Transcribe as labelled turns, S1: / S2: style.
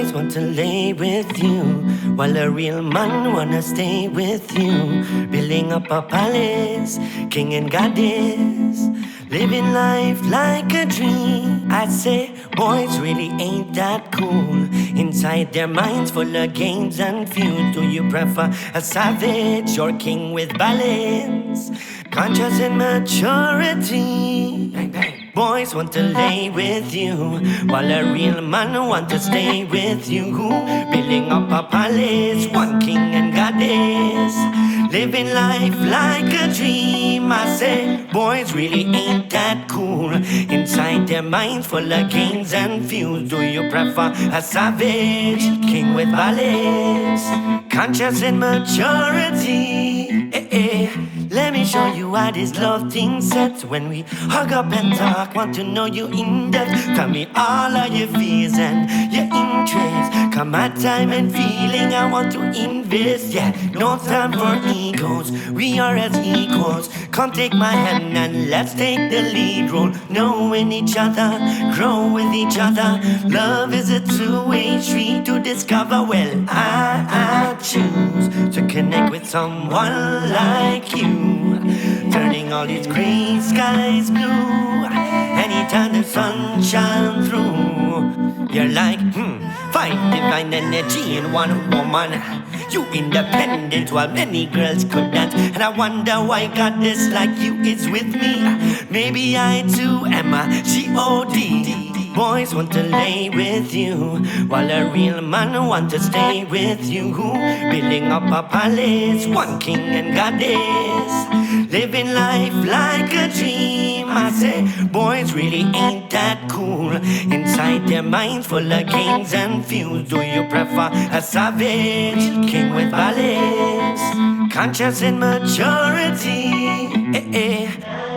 S1: Boys want to lay with you, while a real man wanna stay with you. Building up a palace, king and goddess, living life like a dream. I say, boys really ain't that cool. Inside their minds full of games and feuds. Do you prefer a savage or king with balance? Conscious and maturity. Bang, bang. Boys want to lay with you, while a real man want to stay with you. Building up a palace, one king and goddess. Living life like a dream. I say, boys really ain't that cool. Inside their minds full of games and feuds. Do you prefer a savage king with balance? Conscious and maturity. Show you how this love thing sets when we hug up and talk. Want to know you in depth. Tell me all of your fears and your interests. Come my time and feeling, I want to invest. Yeah, no time for egos. We are as equals. Come take my hand and let's take the lead role. Knowing each other, grow with each other. Love is a two-way street to discover. Well, I, I choose to connect with someone like you. All these gray skies blue. Anytime the sun shines through, you're like, hmm, find divine energy in one woman. You independent while many girls couldn't. And I wonder why God this like you is with me. Maybe I too am a G-O-D. Boys want to lay with you, while a real man want to stay with you. Building up a palace, one king and goddess. Living life like a dream. I say, boys really ain't that cool. Inside their minds full of games and feuds. Do you prefer a savage king with balance? Conscious and maturity. Eh, eh.